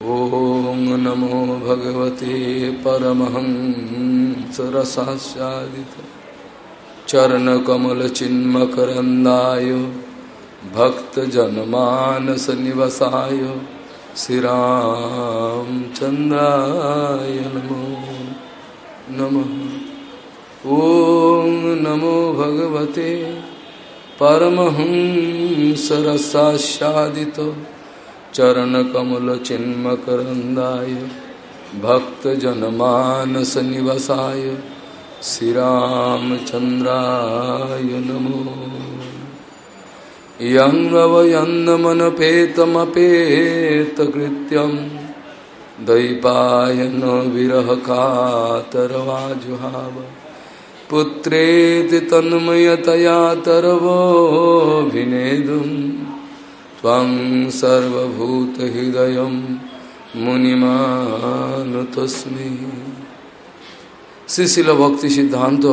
ॐ नमो भगवते परमहंसरसास्यादित चरणकमलचिन्मकरन्दाय भक्तजनमानसनिवसाय श्रीरामचन्द्राय नमो नमः। ॐ नमो भगवते परमहंसरसास्यादित चरण कमल चिन्म करंदाय भक्त जनमान सनिवसाय श्री राम चंद्राय नमो। यंग रवयन्नमनपेतमपेतकृत्यं दैपायनो विरहकातरवाजुहाव। पुत्रेति तन्मयतया तरवोऽभिनेदुम्। त्वं सर्वभूतहृदयं मुनिमानुतस्मि শ্রীশিল ভক্তি সিদ্ধান্ত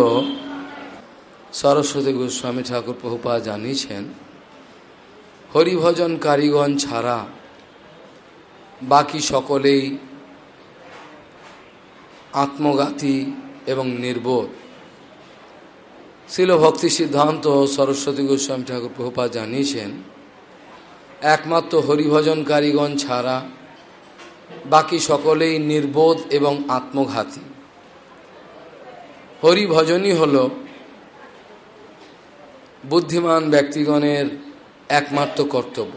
সরস্বতী গোস্বামী ঠাকুর প্রভুপা জানিয়েছেন হরিভজন কারিগণ ছাড়া বাকি সকলেই আত্মঘাতী এবং নির্বোধ শিল ভক্তি সিদ্ধান্ত সরস্বতী গোস্বামী ঠাকুর প্রভুপা জানিয়েছেন একমাত্র হরিভজনকারীগণ ছাড়া বাকি সকলেই নির্বোধ এবং আত্মঘাতী। হরিভজনই হল বুদ্ধিমান ব্যক্তিগণের একমাত্র কর্তব্য।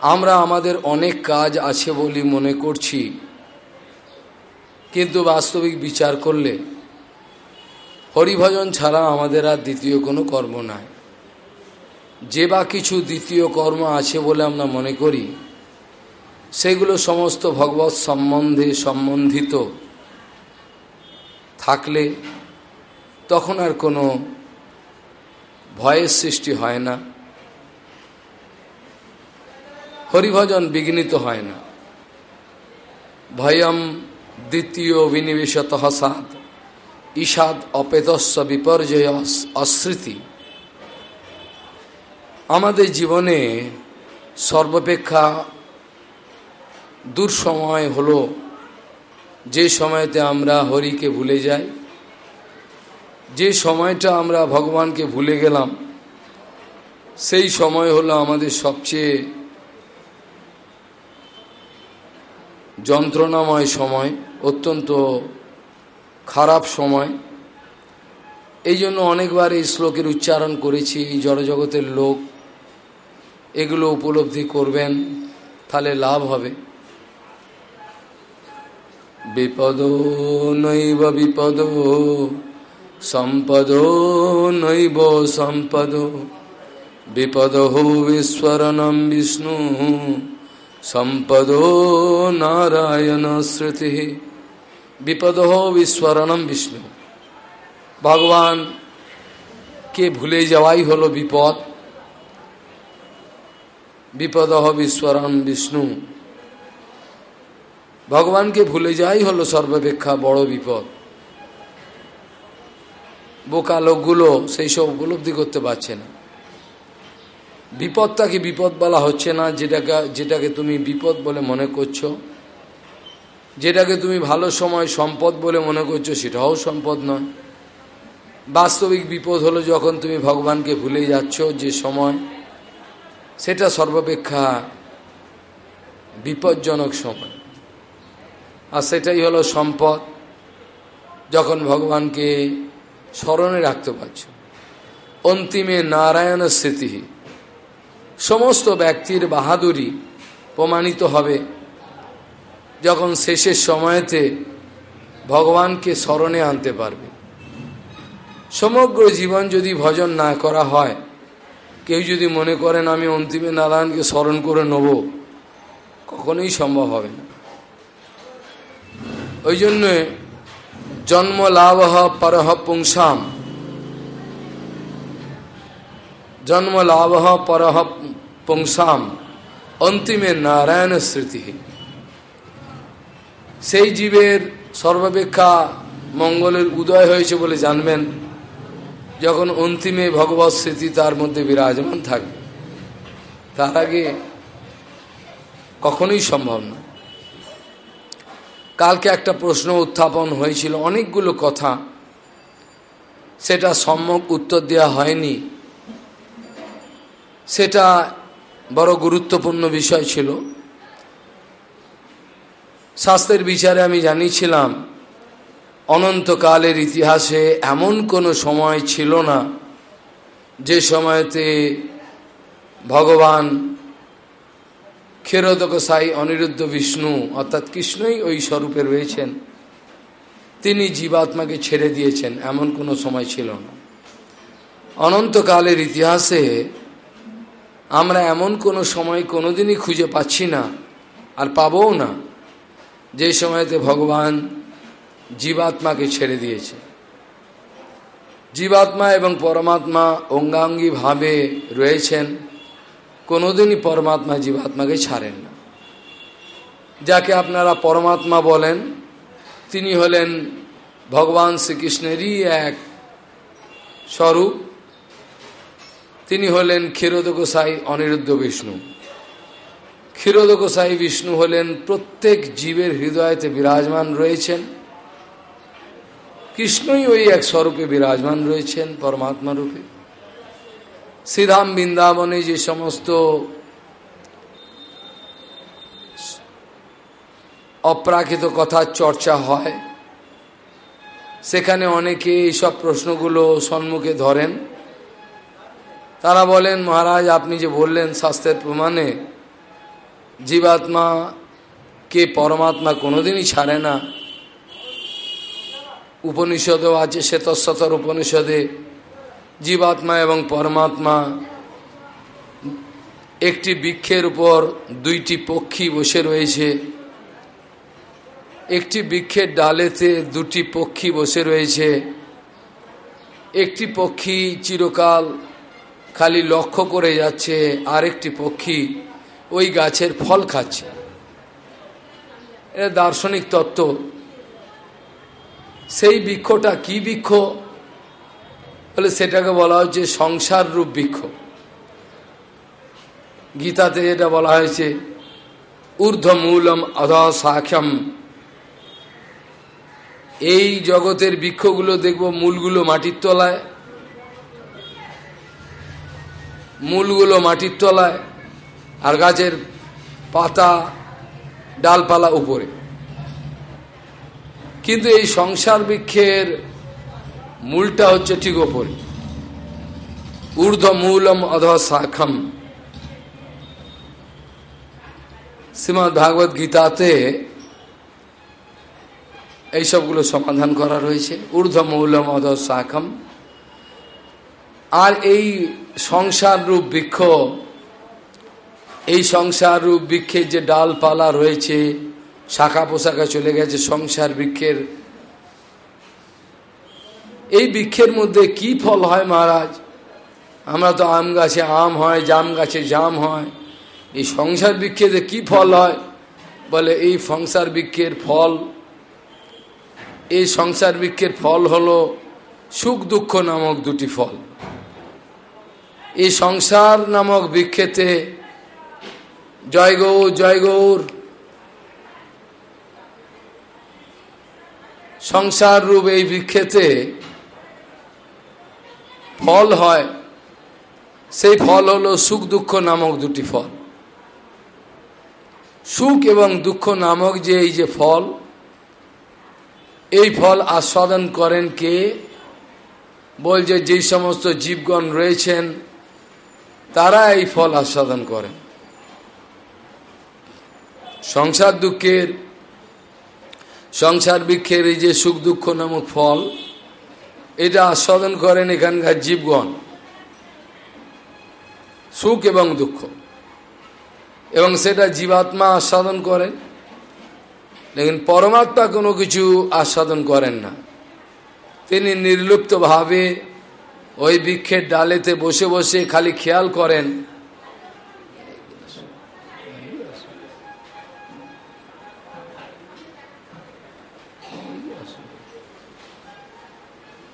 আমরা আমাদের অনেক কাজ আছে বলে মনে করছি, কিন্তু বাস্তবিক বিচার করলে হরিভজন ছাড়া আমাদের আর দ্বিতীয় কোনো কর্ম নাই। যে বা কিছু দ্বিতীয় কর্ম আছে বলে আমরা মনে করি, সেগুলো সমস্ত ভগবত সম্বন্ধে সম্বন্ধিত। থাকলে তখন আর কোনো ভয়ের সৃষ্টি হয় না, হরিভজন বিঘ্নিত হয় না। ভয়ম দ্বিতীয় বিনিবেশত সাদ ঈষাদ অপেতস্ব বিপর্যয় অস্মৃতি আমাদের জীবনে সর্বাপেক্ষা দুঃসময় হলো যে সময়তে আমরা হরিকে ভুলে যাই, যে সময়টা আমরা ভগবানকে ভুলে গেলাম, সেই সময় হলো আমাদের সবচেয়ে যন্ত্রণাময় সময়, অত্যন্ত খারাপ সময়। এই জন্য অনেকবার এই শ্লোকের উচ্চারণ করেছি, এই জড়জগতের লোক এগুলো উপলব্ধি করবেন, তাহলে লাভ হবে। বিপদ নৈব বিপদ, সম্পদ নৈব সম্পদ। বিপদ বিস্মরণম বিষ্ণু, সম্পদ নারায়ণ স্মৃতি। বিপদ বিস্মরণম বিষ্ণু। ভগবান, কে ভুলে যাওয়াই হলো বিপদ। বিপদ বিস্মরণ বিষ্ণু। ভগবানকে ভুলে যাই হলো সর্বাপেক্ষা বড় বিপদ। বোকা লোকগুলো সেই সব উপলব্ধি করতে পারছে না। বিপদটাকে বিপদ বলা হচ্ছে না, যেটাকে যেটাকে তুমি বিপদ বলে মনে করছ। যেটাকে তুমি ভালো সময় সম্পদ বলে মনে করছ, সেটাও সম্পদ নয়। বাস্তবিক বিপদ হলো যখন তুমি ভগবানকে ভুলে যাচ্ছ যে সময় সেটা সর্বাপেক্ষা বিপজ্জনক সময়। আর সেটাই হলো সম্পদ, যখন ভগবানকে স্মরণে রাখতে পারছ। অন্তিমে নারায়ণ স্মৃতি সমস্ত ব্যক্তির বাহাদুরি প্রমাণিত হবে যখন শেষের সময়তে ভগবানকে স্মরণে আনতে পারবে। সমগ্র জীবন যদি ভজন না করা হয় কেউ যদি মনে করেন আমি অন্তিমে নারায়ণকে স্মরণ করে নেব, কখনোই সম্ভব হবে না। ওই জন্য জন্ম লাভ পরহ পুংসাম। জন্ম লাভ পরহ পুংসাম। অন্তিমে নারায়ণ স্মৃতি। সেই জীবের সর্বাপেক্ষা মঙ্গলের উদয় হয়েছে বলে জানবেন। যখন অন্তিমে ভগবত স্মৃতি তার মধ্যে বিরাজমান থাকবে, তার আগে কখনোই সম্ভব না। কালকে একটা প্রশ্ন উত্থাপন হয়েছিল, অনেকগুলো কথা। সেটা সম্যক উত্তর দেওয়া হয়নি। সেটা বড় গুরুত্বপূর্ণ বিষয় ছিল। শাস্ত্রের বিচারে আমি জানিয়েছিলাম অনন্তকালের ইতিহাসে এমন কোনো সময় ছিল না যে সময়তে ভগবান ক্ষেরোদক সাই অনিরুদ্ধ বিষ্ণু অর্থাৎ কৃষ্ণই ওই স্বরূপে রয়েছেন। তিনি জীবাত্মাকে ছেড়ে দিয়েছেন, এমন কোনো সময় ছিল না। অনন্তকালের ইতিহাসে আমরা এমন কোনো সময় কোনোদিনই খুঁজে পাচ্ছি না আর পাবও না। যে সময়তে ভগবান জীবাত্মাকে ছেড়ে দিয়েছে। জীবাত্মা এবং পরমাত্মা অঙ্গাঙ্গিভাবে রয়েছেন, কোনোদিনই পরমাত্মা জীবাত্মাকে ছাড়েন না। যাকে আপনারা পরমাত্মা বলেন, তিনি হলেন ভগবান শ্রীকৃষ্ণেরই এক স্বরূপ। তিনি হলেন ক্ষীরোদ গোসাই অনিরুদ্ধ বিষ্ণু। ক্ষীরোদ গোসাই বিষ্ণু হলেন প্রত্যেক জীবের হৃদয়তে বিরাজমান রয়েছেন। কৃষ্ণই ওই এক স্বরূপে বিরাজমান রয়েছেন, পরমাত্মা রূপে। শ্রীধাম বৃন্দাবনে যে সমস্ত অপ্রাকৃত কথার চর্চা হয়, সেখানে অনেকে এইসব প্রশ্নগুলো সম্মুখে ধরেন। তারা বলেন, মহারাজ, আপনি যে বললেন স্বাস্থ্যের প্রমাণে, জীবাত্মা কে পরমাত্মা কোনোদিনই ছাড়ে না উপনিষদেও আছে শ্বেতশতর উপনিষদে, জীবাত্মা এবং পরমাত্মা। একটি বৃক্ষের উপর দুইটি পক্ষী বসে রয়েছে। একটি বৃক্ষের ডালেতে দুটি পক্ষী বসে রয়েছে। একটি পক্ষী চিরকাল খালি লক্ষ্য করে যাচ্ছে, আরেকটি পক্ষী ওই গাছের ফল খাচ্ছে। এটা দার্শনিক তত্ত্ব। সেই বৃক্ষটা কি বৃক্ষ? বলে সেটাকে বলা হচ্ছে সংসার রূপ বৃক্ষ। গীতাতে যেটা বলা হয়েছে, ঊর্ধ্বমূলম অধ সাক্ষম এই জগতের বৃক্ষগুলো দেখব মূলগুলো মাটির তলায়। মূলগুলো মাটির তলায়, আর গাছের পাতা ডালপালা উপরে। কিন্তু এই সংসার বৃক্ষের মূলটা হচ্ছে ঠিক ওপরে ঊর্ধ্ব মূলম অধ শাখম। শ্রীমৎ ভাগবত গীতাতে এইসবগুলো সমাধান করা রয়েছে। ঊর্ধ্ব মৌলম অধ শাখম। আর এই সংসার রূপ বৃক্ষ, এই সংসার রূপ বৃক্ষের যে ডালপালা রয়েছে শাখা পোশাখা চলে গেছে, সংসার বৃক্ষের। এই বৃক্ষের মধ্যে কি ফল হয় মহারাজ? আমরা তো আম গাছে আম হয়, জাম গাছে জাম হয়। এই সংসার বৃক্ষেতে কি ফল হয়? বলে এই সংসার বৃক্ষের ফল। এই সংসার বৃক্ষের ফল হলো সুখ দুঃখ নামক দুটি ফল। এই সংসার নামক বৃক্ষেতে জয় গৌর জয় গৌর সংসার রূপ এই বৃক্ষেতে ফল হয়। সেই ফল হলো সুখ দুঃখ নামক দুটি ফল। সুখ এবং দুঃখ নামক যে এই যে ফল, এই ফল আস্বাদন করেন কে? বলছে যেই সমস্ত জীবগণ রয়েছেন, তারা এই ফল আস্বাদন করেন। সংসার দুঃখের সংসার বৃক্ষের এই যে সুখ দুঃখ নামক ফল, এটা আস্বাদন করেন এখানকার জীবগণ। সুখ এবং দুঃখ। এবং সেটা জীবাত্মা আস্বাদন করেন, লেকিন পরমাত্মা কোনো কিছু আস্বাদন করেন না। তিনি নির্লুপ্তভাবে ওই বৃক্ষের ডালেতে বসে বসে খালি খেয়াল করেন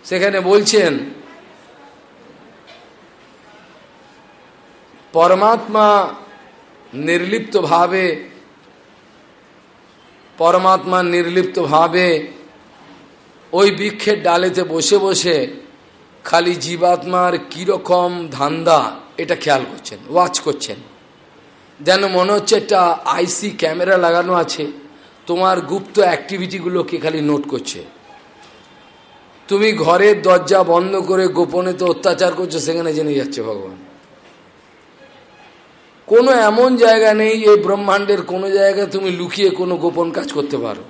সেখানে বলছেন, পরমাত্মা নির্লিপ্তভাবে পরমাত্মা নির্লিপ্তভাবে ওই বৃক্ষের ডালেতে বসে বসে খালি জীবাত্মার কীরকম ধান্দা এটা খেয়াল করছেন ওয়াচ করছেন। যেন মনে হচ্ছে একটা আইসি ক্যামেরা লাগানো আছে, তোমার গুপ্ত অ্যাক্টিভিটিগুলোকে খালি নোট করছে। তুমি ঘরের দরজা বন্ধ করে গোপনে তো অত্যাচার করছ, সেখানে জেনে যাচ্ছে ভগবান। কোনো এমন জায়গা নেই, এই ব্রহ্মাণ্ডের কোনো জায়গায় তুমি লুকিয়ে কোনো গোপন কাজ করতে পারো।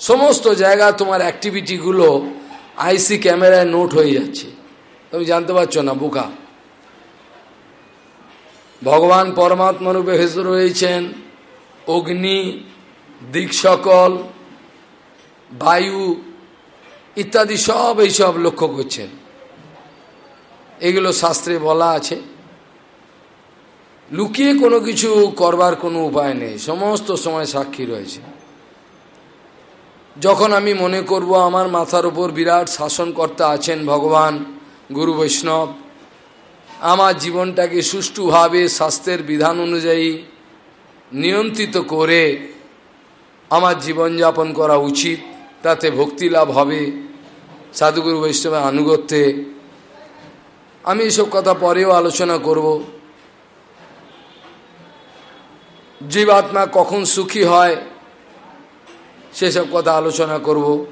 সমস্ত জায়গা তোমার অ্যাক্টিভিটিগুলো আইসি ক্যামেরায় নোট হয়ে যাচ্ছে। তুমি জানতে পারছ না, বোকা। ভগবান পরমাত্মা রূপে ভেসে রয়েছেন, অগ্নি, দিক সকল, বায়ু ইত্যাদি সব এইসব লক্ষ্য করছেন। এগুলো শাস্ত্রে বলা আছে। লুকিয়ে কোনো কিছু করবার কোনো উপায় নেই। সমস্ত সময় সাক্ষী রয়েছে। যখন আমি মনে করব আমার মাথার উপর বিরাট শাসনকর্তা আছেন ভগবান, গুরু বৈষ্ণব, আমার জীবনটাকে সুষ্ঠুভাবে স্বাস্থ্যের বিধান অনুযায়ী নিয়ন্ত্রিত করে আমার জীবনযাপন করা উচিত। তাতে ভক্তি লাভ হবে। সাধুগুরু বৈষ্ণবের আনুগত্যে আমি এসব কথা পরেও আলোচনা করব। জীবাত্মা কখন সুখী হয়, সেসব কথা আলোচনা করব।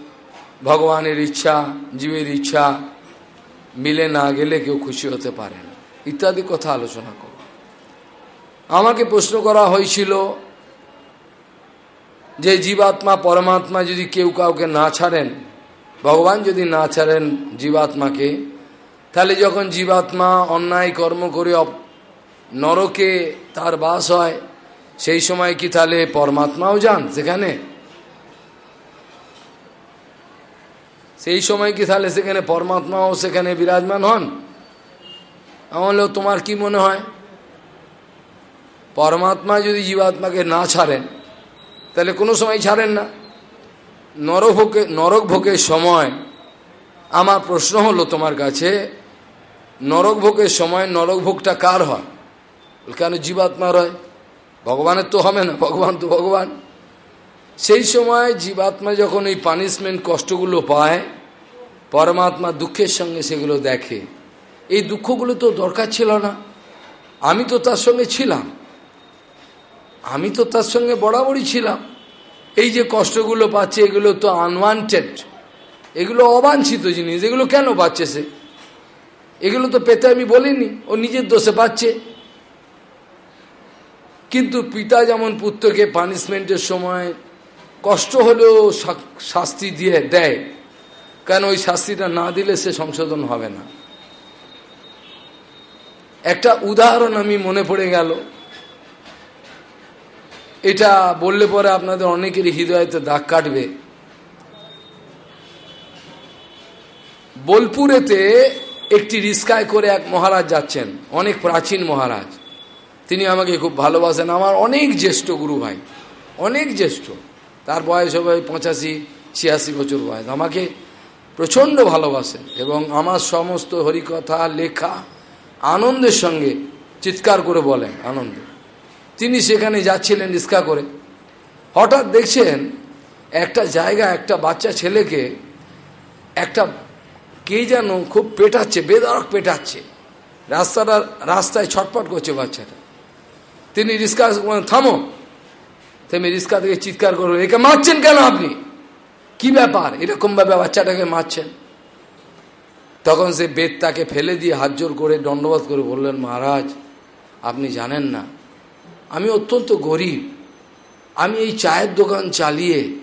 ভগবানের ইচ্ছা, জীবের ইচ্ছা, মিলে না গেলে কেউ খুশি হতে পারে না। ইত্যাদি কথা আলোচনা করব। আমাকে প্রশ্ন করা হয়েছিল যে জীবাত্মা পরমাত্মা যদি কেউ কাউকে না ছাড়েন, ভগবান যদি না ছাড়েন জীবাত্মাকে, তাহলে যখন জীবাত্মা অন্যায় কর্ম করে নরকে তার বাস হয়, সেই সময় কি তাহলে পরমাত্মাও যান সেখানে? সেই সময় কি তাহলে সেখানে পরমাত্মাও সেখানে বিরাজমান হন? আমলে তোমার কি মনে হয়? পরমাত্মা যদি জীবাত্মাকে না ছাড়েন তাহলে কোনো সময় ছাড়েন না। নরভোগে নরক ভোগের সময় আমার প্রশ্ন হলো তোমার কাছে, নরক ভোগের সময় নরক ভোগটা কার হয়? কেন জীবাত্মার হয় ভগবানের তো হবে না, ভগবান তো ভগবান। সেই সময় জীবাত্মা যখন এই পানিশমেন্ট কষ্টগুলো পায়, পরমাত্মা দুঃখের সঙ্গে সেগুলো দেখে। এই দুঃখগুলো তো দরকার ছিল না। আমি তো তার সঙ্গে ছিলাম। আমি তো তার সঙ্গে বরাবরই ছিলাম। এই যে কষ্টগুলো পাচ্ছে, এগুলো তো আনওয়ান্টেড এগুলো অবাঞ্ছিত জিনিস। এগুলো কেন পাচ্ছে সে? এগুলো তো পেতে আমি বলিনি, ও নিজের দোষে পাচ্ছে। কিন্তু পিতা যেমন পুত্রকে পানিশমেন্টের সময় কষ্ট হলেও শাস্তি দিয়ে দেয়, কেন ওই শাস্তিটা না দিলে সে সংশোধন হবে না? একটা উদাহরণ আমি মনে পড়ে গেল। এটা বললে পরে আপনাদের অনেকেরই হৃদয়তে দাগ কাটবে। বোলপুরেতে একটি রিস্কায় করে এক মহারাজ যাচ্ছেন, অনেক প্রাচীন মহারাজ। তিনি আমাকে খুব ভালোবাসেন, আমার অনেক জ্যেষ্ঠ গুরু ভাই, অনেক জ্যেষ্ঠ। তার বয়স হবে পঁচাশি, ছিয়াশি বছর বয়স। আমাকে প্রচণ্ড ভালোবাসেন এবং আমার সমস্ত হরিকথা, লেখা আনন্দের সঙ্গে চিৎকার করে বলেন, আনন্দ। তিনি সেখানে যাচ্ছিলেন রিস্কা করে। হঠাৎ দেখছেন একটা জায়গা, একটা বাচ্চা ছেলেকে একটা কে যেন খুব পেটাচ্ছে, বেদরক পেটাচ্ছে। রাস্তাটা, রাস্তায় ছটপট করছে বাচ্চাটা। তিনি রিস্কা থামো। তেমনি রিস্কা থেকে চিৎকার করো একে মারছেন কেন আপনি? কি ব্যাপার? এরকম ভাবে বাচ্চাটাকে মারছেন। তখন সে বেদ তাকে ফেলে দিয়ে হাত জোর করে দণ্ডবাদ করে বললেন, মহারাজ, আপনি জানেন না আমি অত্যন্ত গরিব। আমি এই চায়ের দোকান চালিয়ে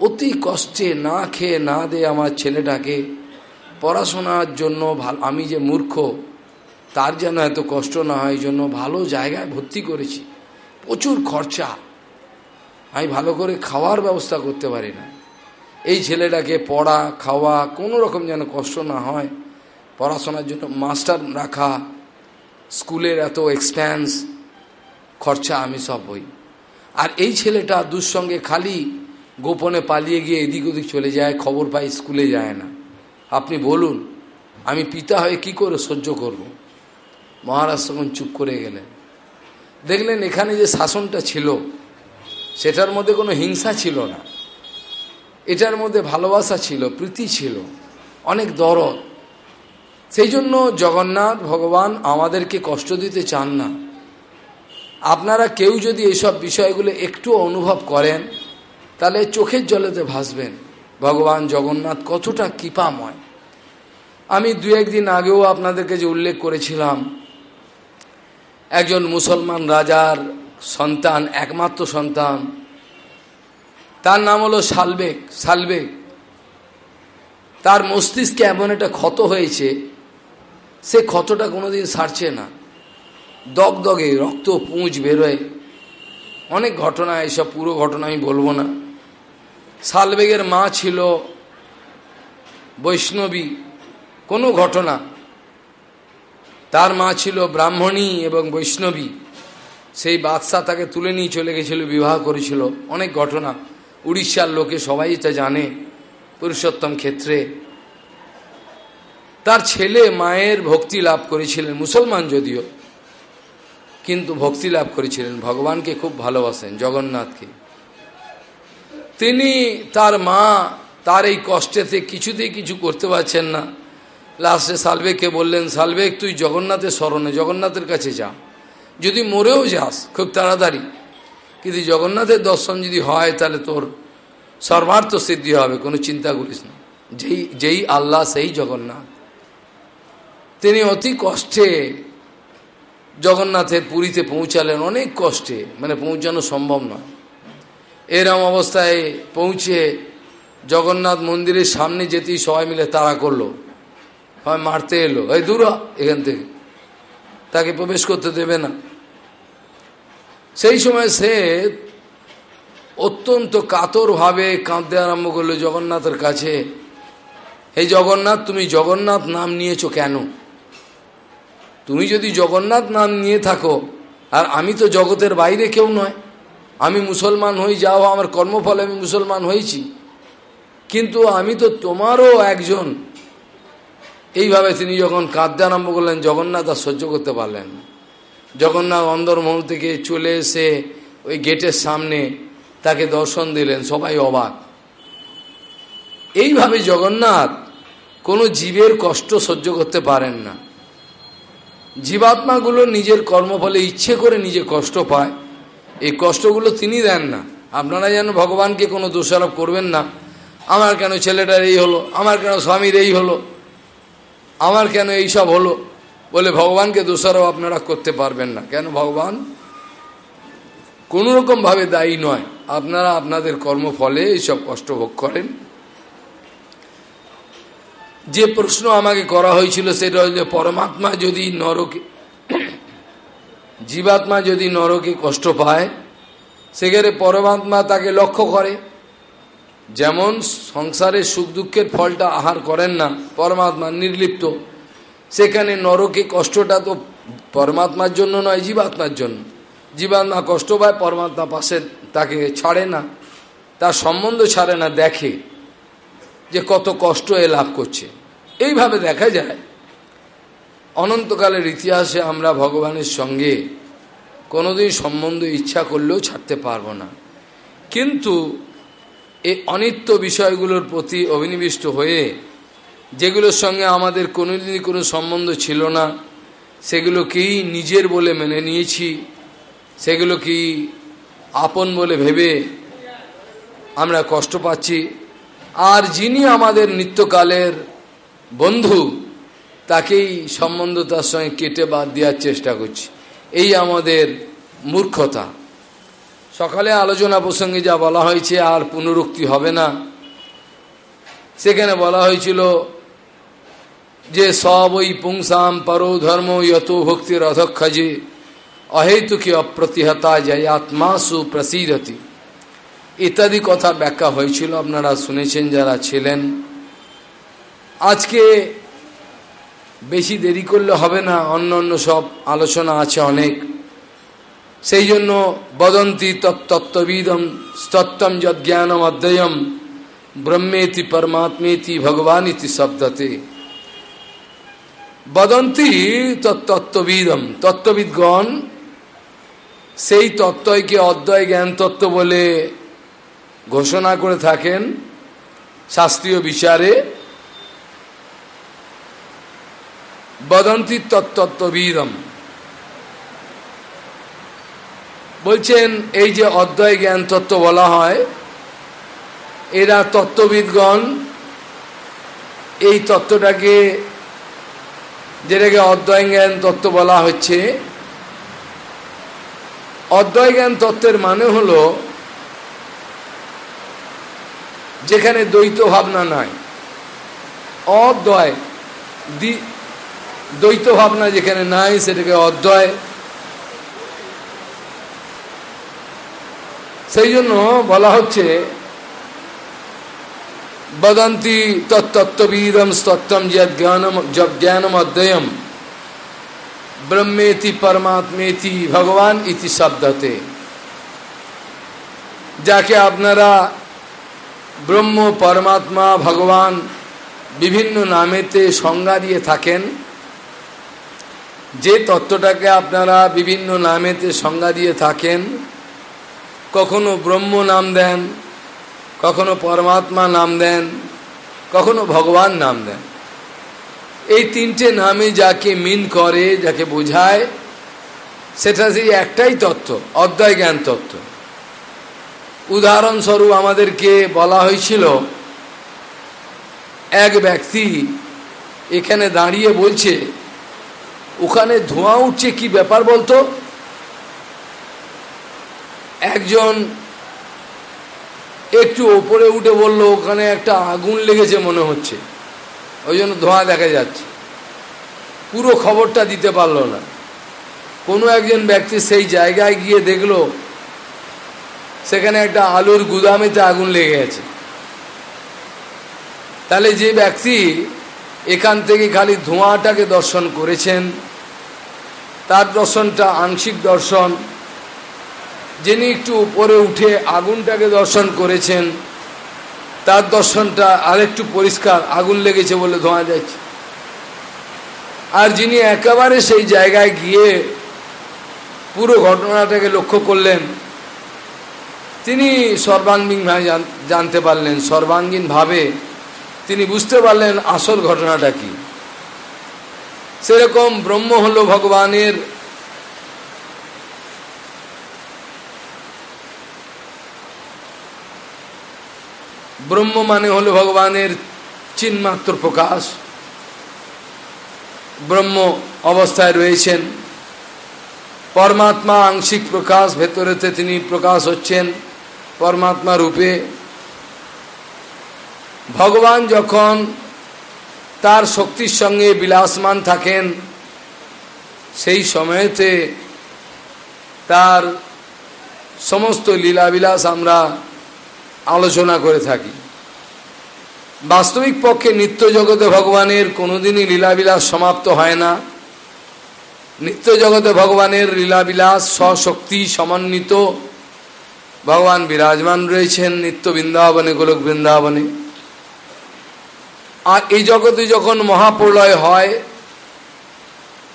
অতি কষ্টে না খেয়ে না দে আমার ছেলেটাকে পড়াশোনার জন্য ভালো, আমি যে মূর্খ, তার যেন এত কষ্ট না হয়, এই জন্য ভালো জায়গায় ভর্তি করেছি। প্রচুর খরচা। আমি ভালো করে খাওয়ার ব্যবস্থা করতে পারি না। এই ছেলেটাকে পড়া, খাওয়া কোনো রকম যেন কষ্ট না হয়। পড়াশোনার জন্য মাস্টার রাখা, স্কুলের এত এক্সপ্যান্স খরচা আমি সব বই। আর এই ছেলেটা দুঃসঙ্গে খালি গোপনে পালিয়ে গিয়ে এদিক ওদিক চলে যায়, খবর পাই স্কুলে যায় না। আপনি বলুন, আমি পিতা হয়ে কি করে সহ্য করব। মহারাজ তখন চুপ করে গেলেন। দেখলেন এখানে যে শাসনটা ছিল, সেটার মধ্যে কোনো হিংসা ছিল না। এটার মধ্যে ভালোবাসা ছিল, প্রীতি ছিল, অনেক দরদ। সেই জন্য জগন্নাথ ভগবান আমাদেরকে কষ্ট দিতে চান না। আপনারা কেউ যদি এইসব বিষয়গুলো একটু অনুভব করেন, তাহলে চোখের জলেতে ভাসবেন। ভগবান জগন্নাথ কতটা কৃপাময়। আমি দু একদিন আগেও আপনাদেরকে যে উল্লেখ করেছিলাম, একজন মুসলমান রাজার সন্তান, একমাত্র সন্তান, তার নাম হলো সালবেক সালবেক তার মস্তিষ্কে এমন একটা ক্ষত হয়েছে, সে ক্ষতটা কোনোদিন সারছে না। দগদগে রক্ত পুঁজ বেরোয়। অনেক ঘটনা এইসব পুরো ঘটনা আমি বলব না। সালবেগের মা ছিল বৈষ্ণবী, কোনো ঘটনা। তার মা ছিল ব্রাহ্মণী এবং বৈষ্ণবী। সেই বাদশাহ তাকে তুলে নিয়ে চলে গেছিল, বিবাহ করেছিল। অনেক ঘটনা। উড়িষ্যার লোকে সবাই এটা জানে, পুরুষোত্তম ক্ষেত্রে। তার ছেলে মায়ের ভক্তি লাভ করেছিলেন, মুসলমান যদিও। কিন্তু ভক্তি লাভ করেছিলেন। ভগবানকে খুব ভালোবাসেন, জগন্নাথকে। তিনি তার মা তার এই কষ্টেতে কিছুতেই কিছু করতে পারছেন না। লাস্টে সালবেককে বললেন সালবেক তুই জগন্নাথের স্মরণে, জগন্নাথের কাছে যা। যদি মরেও যাস, খুব তাড়াতাড়ি। কিন্তু জগন্নাথের দর্শন যদি হয়, তাহলে তোর সর্বার্থ সিদ্ধি হবে, কোনো চিন্তা করিস না। যেই যেই আল্লাহ, সেই জগন্নাথ। তিনি অতি কষ্টে জগন্নাথের পুরীতে পৌঁছালেন অনেক কষ্টে মানে পৌঁছানো সম্ভব নয়। এরম অবস্থায় পৌঁছে জগন্নাথ মন্দিরের সামনে যেতেই সবাই মিলে তাড়া করল। হয় মারতে এলো, এই দূর এখান থেকে। তাকে প্রবেশ করতে দেবে না। সেই সময় সে অত্যন্ত কাতরভাবে কাঁদতে আরম্ভ করল জগন্নাথের কাছে, এই জগন্নাথ, তুমি জগন্নাথ নাম নিয়েছো কেন? তুমি যদি জগন্নাথ নাম নিয়ে থাকো, আর আমি তো জগতের বাইরে কেউ নয়। আমি মুসলমান হয়ে যাও, আমার কর্মফলে আমি মুসলমান হয়েছি। কিন্তু আমি তো তোমারও একজন। এইভাবে তিনি যখন কাঁদতে আরম্ভ করলেন, জগন্নাথ আর সহ্য করতে পারলেন জগন্নাথ অন্দরমহল থেকে চলে এসে ওই গেটের সামনে তাকে দর্শন দিলেন, সবাই অবাক। এইভাবে জগন্নাথ কোনো জীবের কষ্ট সহ্য করতে পারেন না। জীবাত্মাগুলো নিজের কর্মফলে ইচ্ছে করে নিজে কষ্ট পায়। এই কষ্টগুলো তিনি দেন না। আপনারা যেন ভগবানকে কোনো দোষারোপ করবেন না। আমার কেন ছেলেটার এই হলো? আমার কেন স্বামীর এই হলো? আমার কেন এই সব হলো? বলে ভগবানকে দোষারোপ আপনারা করতে পারবেন না। কেন ভগবান? কোনোরকমভাবে দায়ী নয়। আপনারা আপনাদের কর্মফলে এইসব কষ্ট ভোগ করেন। যে প্রশ্ন আমাকে করা হয়েছিল সেটা হচ্ছে পরমাত্মা যদি নরকে, জীবাত্মা যদি নরকে কষ্ট পায়, সেখানে পরমাত্মা তাকে লক্ষ্য করে। যেমন সংসারের সুখ দুঃখের ফলটা আহার করেন না, পরমাত্মা নির্লিপ্ত, সেখানে নরকে কষ্টটা তো পরমাত্মার জন্য নয়, জীবাত্মার জন্য। জীবাত্মা কষ্ট পায়, পরমাত্মা পাশে তাকে ছাড়ে না, তার সম্বন্ধ ছাড়ে না, দেখে। যে কত কষ্ট এ লাভ করছে। এইভাবে দেখা যায়, অনন্তকালের ইতিহাসে আমরা ভগবানের সঙ্গে কোনোদিন সম্বন্ধ ইচ্ছা করলেও ছাড়তে পারব না। কিন্তু এই অনিত্য বিষয়গুলোর প্রতি অভিনিবিষ্ট হয়ে, যেগুলোর সঙ্গে আমাদের কোনোদিনই কোনো সম্বন্ধ ছিল না, সেগুলোকেই নিজের বলে মেনে নিয়েছি, সেগুলোকেই আপন বলে ভেবে আমরা কষ্ট পাচ্ছি। আর যিনি আমাদের নিত্যকালের বন্ধু, তাকেই সম্বন্ধ তার সঙ্গে কেটে বাদ দেওয়ার চেষ্টা করছি। এই আমাদের মূর্খতা। সকালে আলোচনা প্রসঙ্গে যা বলা হয়েছে আর পুনরুক্তি হবে না। সেখানে বলা হয়েছিল যে, সব ওই পুংসাম পরো ধর্ম যত ভক্তির অধক্ষজে অহেতুকি অপ্রতিহতা যায় আত্মা প্রসিদ্ধতি ইত্যাদি কথা ব্যাখ্যা হয়েছিল, আপনারা শুনেছেন যারা ছিলেন। আজকে বেশি দেরি করলে হবে না, অন্য অন্য সব আলোচনা আছে অনেক। সেই জন্য বদন্তি তত্ত্ববিদম স্তত্তম যজ্ঞানম অধ্যয়ম ব্রহ্মেতি পরমাত্মেতি ভগবান ইতি শব্দতে। বদন্তি তত্ত্ববিদম, তত্ত্ববিদগণ সেই তত্ত্বকে অদ্বয় জ্ঞান তত্ত্ব বলে ঘোষণা করে থাকেন শাস্ত্রীয় বিচারে, বদন্তি তত্ত্ববিদম। বলছেন, এই যে অদ্বয় জ্ঞান তত্ত্ব বলা হয়, এরা তত্ত্ববিদগণ, এই তত্ত্বটাকে যেটাকে অদ্বয় জ্ঞান তত্ত্ব বলা হচ্ছে, অদ্বয় জ্ঞান তত্ত্বের মানে হল যেখানে দ্বৈত ভাবনা নাই। অদ্বয়। দ্বৈত ভাবনা যেখানে নাই, সেটাকে অদ্বয়। সেই জন্য বলা হচ্ছে, বদন্তি তত্ত্ববিদম স্তত্তম যদ জ্ঞানম জব জ্ঞানম অদ্বয়ম ব্রহ্মেতি পরমাত্মেতি ভগবান ইতি শব্দতে। যাকে আপনারা ব্রহ্ম, পরমাত্মা, ভগবান বিভিন্ন নামেতে সংজ্ঞা দিয়ে থাকেন। যে তত্ত্বটাকে আপনারা বিভিন্ন নামেতে সংজ্ঞা দিয়ে থাকেন, কখনো ব্রহ্ম নাম দেন, কখনো পরমাত্মা নাম দেন, কখনো ভগবান নাম দেন। এই তিনটে নামে যাকে মিন করে, যাকে বোঝায়, সেটা সেই একটাই তত্ত্ব অদ্বয় জ্ঞান তত্ত্ব। উদাহরণস্বরূপ আমাদেরকে বলা হয়েছিল, এক ব্যক্তি এখানে দাঁড়িয়ে বলছে, ওখানে ধোঁয়া উঠছে, কি ব্যাপার বলতো? একজন একটু ওপরে উঠে বলল, ওখানে একটা আগুন লেগেছে মনে হচ্ছে, ওই জন্য ধোঁয়া দেখা যাচ্ছে। পুরো খবরটা দিতে পারল না। কোনো একজন ব্যক্তি সেই জায়গায় গিয়ে দেখল সেখানে একটা আলুর গুদামেতে আগুন লেগে গেছে। তাহলে যে ব্যক্তি এখান থেকে খালি ধোঁয়াটাকে দর্শন করেছেন, তার দর্শনটা আংশিক দর্শন, যিনি একটু উপরে উঠে আগুনটাকে দর্শন করেছেন, তার দর্শনটা আরেকটু পরিষ্কার, আগুন লেগেছে বলে ধোঁয়া যাচ্ছে। আর যিনি একেবারে সেই জায়গায় গিয়ে পুরো ঘটনাটাকে লক্ষ্য করলেন তিনি সর্বাঙ্গীনভাবে জানতে পারলেন সর্বাঙ্গীনভাবে তিনি বুঝতে পারলেন আসল ঘটনাটা কি। সেরকম ব্রহ্ম হল ভগবানের ব্রহ্ম মানে হলো ভগবানের চিন্মাত্র প্রকাশ। ব্রহ্ম অবস্থায় রয়েছেন। পরমাত্মা আংশিক প্রকাশ, ভেতরেতে তিনি প্রকাশ হচ্ছেন। পরমাত্মা রূপে ভগবান যখন তার শক্তির সঙ্গে বিলাসমান থাকেন, সেই সময়েতে তার সমস্ত লীলাবিলাস আমরা আলোচনা করে থাকি। বাস্তবিক পক্ষে নিত্য জগতে ভগবানের কোনোদিনই লীলাবিলাস সমাপ্ত হয় না। নিত্য জগতে ভগবানের লীলাবিলাস স্বশক্তি সমন্বিত ভগবান বিরাজমান রয়েছেন নিত্য বৃন্দাবনে, গোলক বৃন্দাবনে। আর এই জগতে যখন মহাপ্রলয় হয়,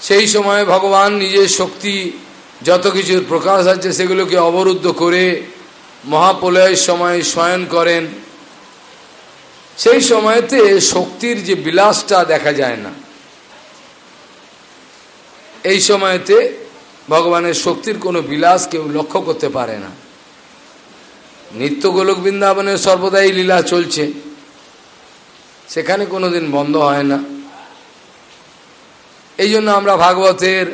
সেই সময় ভগবান নিজের শক্তি, যত কিছুর প্রকাশ আছে, সেগুলোকে অবরুদ্ধ করে মহাপ্রলয়ের সময় শয়ন করেন। সেই সময়তে শক্তির যে বিলাসটা দেখা যায় না। এই সময়তে ভগবানের শক্তির কোনো বিলাস কেউ লক্ষ্য করতে পারে না। নিত্য গোলক বৃন্দাবনের সর্বদাই লীলা চলছে। সেখানে কোনোদিন বন্ধ হয় না। এই জন্য আমরা ভাগবতের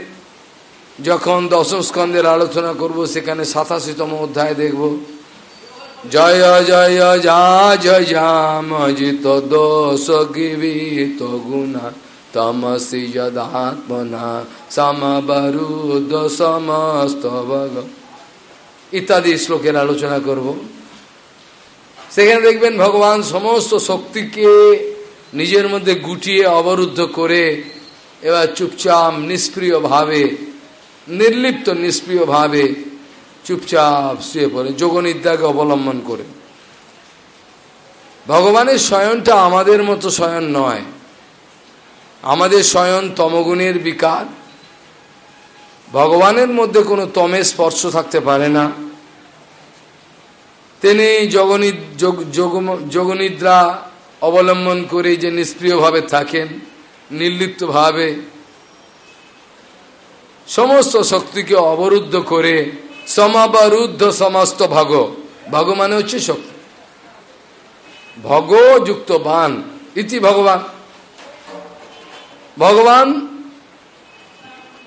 যখন দশম স্কন্ধের আলোচনা করব, সেখানে সাতাশিতম অধ্যায় দেখব। জয় জয় যা জয়, জাম, জিত, দোষ, গিবিত, গুণা, তমসি, যদাত্মনা সমবরুদ সমস্ত ভগ ইত্যাদি শ্লোকের আলোচনা করব। সেখানে দেখবেন ভগবান সমস্ত শক্তিকে নিজের মধ্যে গুটিয়ে অবরুদ্ধ করে এবার চুপচাপ নিষ্ক্রিয়ভাবে, নির্লিপ্ত নিষ্ক্রিয়ভাবে চুপচাপ শুয়ে পড়ে যোগনিদ্যাকে অবলম্বন করে। ভগবানের শয়নটা আমাদের মতো শয়ন নয়। আমাদের শয়ন তমগুণের বিকার। ভগবানের মধ্যে কোনো তমে স্পর্শ থাকতে পারে না। তিনি যোগনিদ্রা অবলম্বন করে যে নিষ্ক্রিয়ভাবে থাকেন, নির্লিপ্তভাবে সমস্ত শক্তিকে অবরুদ্ধ করে সমাবরুদ্ধ সমস্ত ভগ। ভগ মানে হচ্ছে শক্তি। ভগ যুক্ত বান, ইতি ভগবান। ভগবান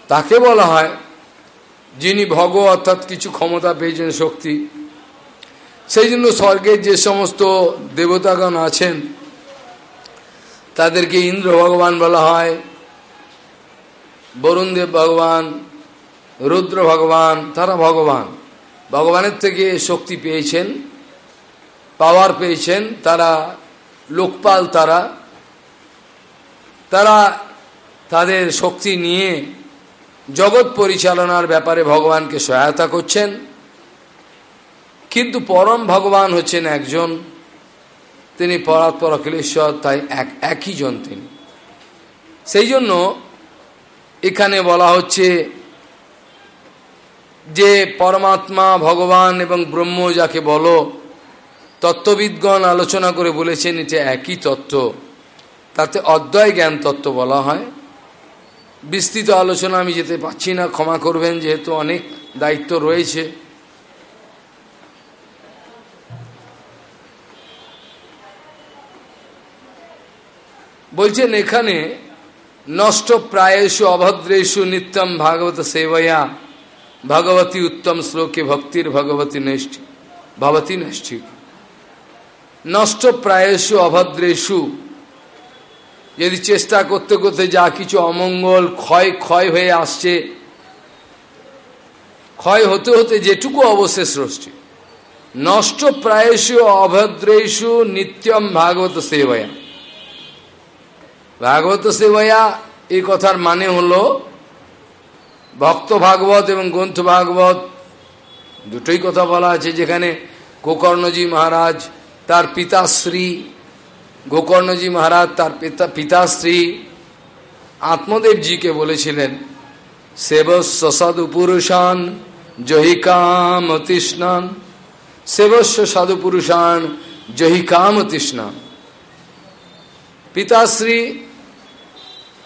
তাকে বলা হয় যিনি ভগ অর্থাৎ কিছু ক্ষমতা পেয়েছেন শক্তি। সেই জন্য স্বর্গের যে সমস্ত দেবতাগণ আছেন, তাদেরকে ইন্দ্র ভগবান বলা হয়, বরুণদেব ভগবান, রুদ্র ভগবান, তারা ভগবান। ভগবানের থেকে শক্তি পেয়েছেন, পাওয়ার পেয়েছেন, তারা লোকপাল তারা। তারা তাদের শক্তি নিয়ে জগৎ পরিচালনার ব্যাপারে ভগবানকে সহায়তা করছেন। কিন্তু পরম ভগবান হচ্ছেন একজন, তিনি পরাৎপর অখিলেশ্বর তাই এক, একই জন তিনি। সেই জন্য এখানে বলা হচ্ছে যে পরমাত্মা, ভগবান এবং ব্রহ্ম যাকে বলো, তত্ত্ববিদগণ আলোচনা করে বলেছেন এটা একই তত্ত্ব। তাতে অদ্বয় জ্ঞান তত্ত্ব বলা হয়। বিস্তৃত আলোচনা, আমি যেতে পাচ্ছি না, ক্ষমা করবেন, যেহেতু অনেক দায়িত্ব রয়েছে। বলছেন, এখানে নষ্ট প্রায়শু অভদ্রেশু নিত্যম ভাগবত সেবয়া, ভগবতী উত্তম শ্লোকে ভক্তির ভগবতী নৈষ্ঠি, ভবতী নৈষ্ঠি। নষ্ট প্রায়শু অভদ্রেশু যদি চেষ্টা করতে করতে যা কিছু অমঙ্গল ক্ষয় ক্ষয় হয়ে আসছে, ক্ষয় হতে হতে যেটুকু অবশেষ রয়েছে। নষ্ট প্রায়শু অভদ্রেশু নিত্যম ভাগবত সেবয়া। ভাগবত সেবয়া এই কথার মানে হল, ভক্ত ভাগবত এবং গ্রন্থ ভাগবত দুটোই কথা বলা আছে, যেখানে গোকর্ণজি মহারাজ তার পিতাশ্রী গোকর্ণজি মহারাজ তার পিতা পিতাশ্রী আত্মদেবজিকে বলেছিলেন সেবস্ব সাধু পুরুষান, জহিকাম তৃষ্ণান। সেবস্ব সাধু পুরুষান, জহিকাম তৃষ্ণান। পিতাশ্রী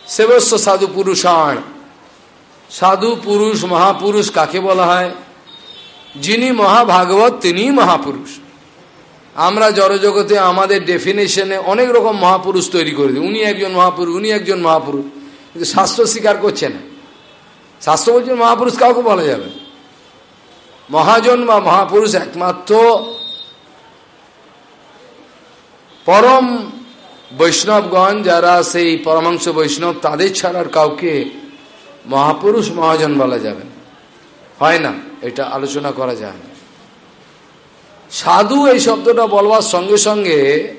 সেবস্ব সাধু পুরুষাণ সাধু পুরুষ, মহাপুরুষ কাকে বলা হয়? যিনি মহাভাগবত, তিনিই মহাপুরুষ। আমরা জড়জগতে আমাদের ডেফিনেশনে অনেক রকম মহাপুরুষ তৈরি করে দিই। উনি একজন মহাপুরুষ, উনি একজন মহাপুরুষ। কিন্তু শাস্ত্র স্বীকার করছে না। শাস্ত্র বলছেন মহাপুরুষ কাউকে বলা যাবে মহাজন বা মহাপুরুষ একমাত্র পরম বৈষ্ণবগণ যারা সেই পরমাংশ বৈষ্ণব, তাদের ছাড়ার কাউকে মহাপুরুষ, মহাজন বলা যাবে হয় না, এটা আলোচনা করা যায় না। সাধু এই শব্দটা বলবার সঙ্গে সঙ্গে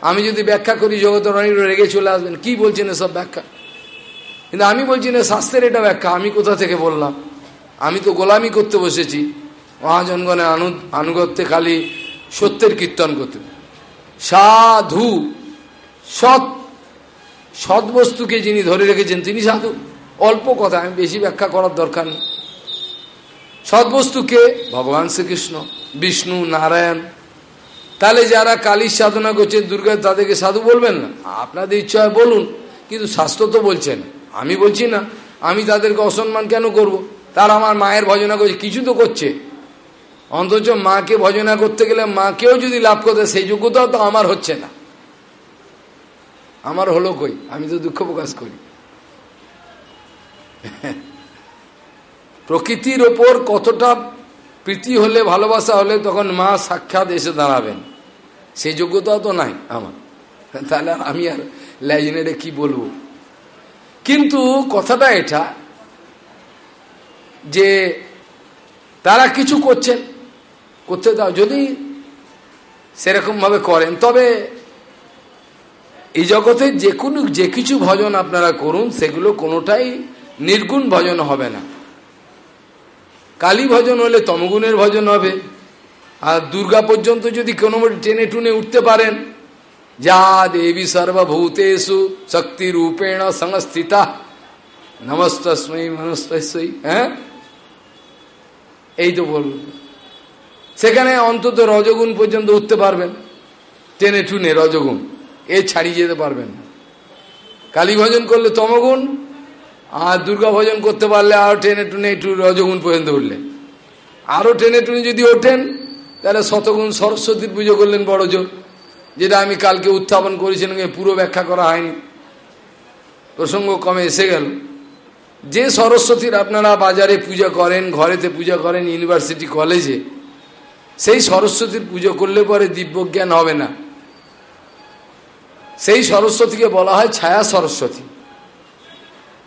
আমি যদি ব্যাখ্যা করি, জগতের অনেক রেগে চলে আসবেন। কি বলছেন এসব ব্যাখ্যা? কিন্তু আমি বলছি না, শাস্ত্রের এটা ব্যাখ্যা। আমি কোথা থেকে বললাম? আমি তো গোলামি করতে বসেছি। মহাজনগণের আনু, আনুগত্যে খালি সত্যের কীর্তন করতে। সাধু, সৎ সৎ বস্তুকে যিনি ধরে রেখেছেন, তিনি সাধু। অল্প কথা, আমি বেশি ব্যাখ্যা করার দরকার নেই। সদ্বস্তুকে ভগবান শ্রীকৃষ্ণ, বিষ্ণু, নারায়ণ। তাহলে যারা কালীর সাধনা করছে দুর্গা তাদেরকে সাধু বলবেন না? আপনাদের ইচ্ছা বলুন, কিন্তু শাস্ত্র তো বলছেন। আমি বলছি না, আমি তাদেরকে অসম্মান কেন করব। তারা আমার মায়ের ভজনা করছে, কিছু তো করছে। অন্তচ মাকে ভজনা করতে গেলে মাকেও যদি লাভ করতে সেই যোগ্যতাও তো আমার হচ্ছে না। আমার হলো কই? আমি তো দুঃখ প্রকাশ করি। প্রকৃতির ওপর কতটা প্রীতি হলে, ভালোবাসা হলে তখন মা সাক্ষাৎ এসে দাঁড়াবেন। সেই যোগ্যতাও তো নাই আমার। তাহলে আমি আর ল্যাজিনেটে কি বলব? কিন্তু কথাটা এটা যে তারা কিছু করছেন, করতে দাও। যদি সেরকমভাবে করেন, তবে এই জগতে যে কোনো, যে কিছু ভজন আপনারা করুন, সেগুলো কোনোটাই নির্গুণ ভজন হবে না। কালী ভজন হলে তমগুণের ভজন হবে। আর দুর্গা পর্যন্ত যদি কোনো টেনে টুনে উঠতে পারেন, যা দেবী সর্বভূতেষু শক্তি রূপেণ সংস্থিতা। নমস্তস্ময়ী মনস্তস্ময়ী হ্যাঁ? এই তো বলব সেখানে অন্তত রজগুণ পর্যন্ত উঠতে পারবেন। টেনে টুনে রজগুণ, এ ছাড়িয়ে যেতে পারবেন কালী ভজন করলে তমগুণ আর দুর্গা ভজন করতে পারলে আরও টেনে টুনে একটু রজগুণ পর্যন্ত উঠলেন আরও টেনে টুনে যদি ওঠেন, তাহলে শতগুণ সরস্বতীর পুজো করলেন বড় জোর, যেটা আমি কালকে উত্থাপন করেছিলাম পুরো ব্যাখ্যা করা হয়নি। প্রসঙ্গ কমে এসে গেল। যে সরস্বতীর আপনারা বাজারে পূজা করেন, ঘরেতে পূজা করেন, ইউনিভার্সিটি, কলেজে, সেই সরস্বতীর পুজো করলে পরে দিব্যজ্ঞান হবে না। সেই সরস্বতীকে বলা হয় ছায়া সরস্বতী।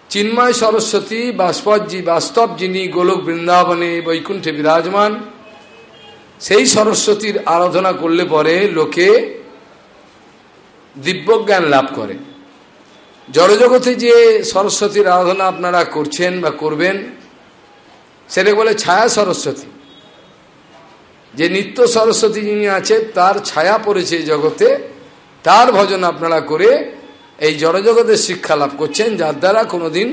চিন্ময় সরস্বতী বাষ্পজি বাস্তব যিনি গোলক বৃন্দাবনে বৈকুণ্ঠে বিরাজমান। সেই সরস্বতীর আরাধনা করলে পরে লোকে দিব্যজ্ঞান লাভ করে। জড়জগতে যে সরস্বতীর আরাধনা আপনারা করছেন বা করবেন সেটা বলে ছায়া সরস্বতী। যে নিত্য সরস্বতী যিনি আছে, তার ছায়া পড়েছে জগতে, তার ভজন আপনারা করে এই জড়জগতের শিক্ষা লাভ করছেন, যার দ্বারা কোনোদিন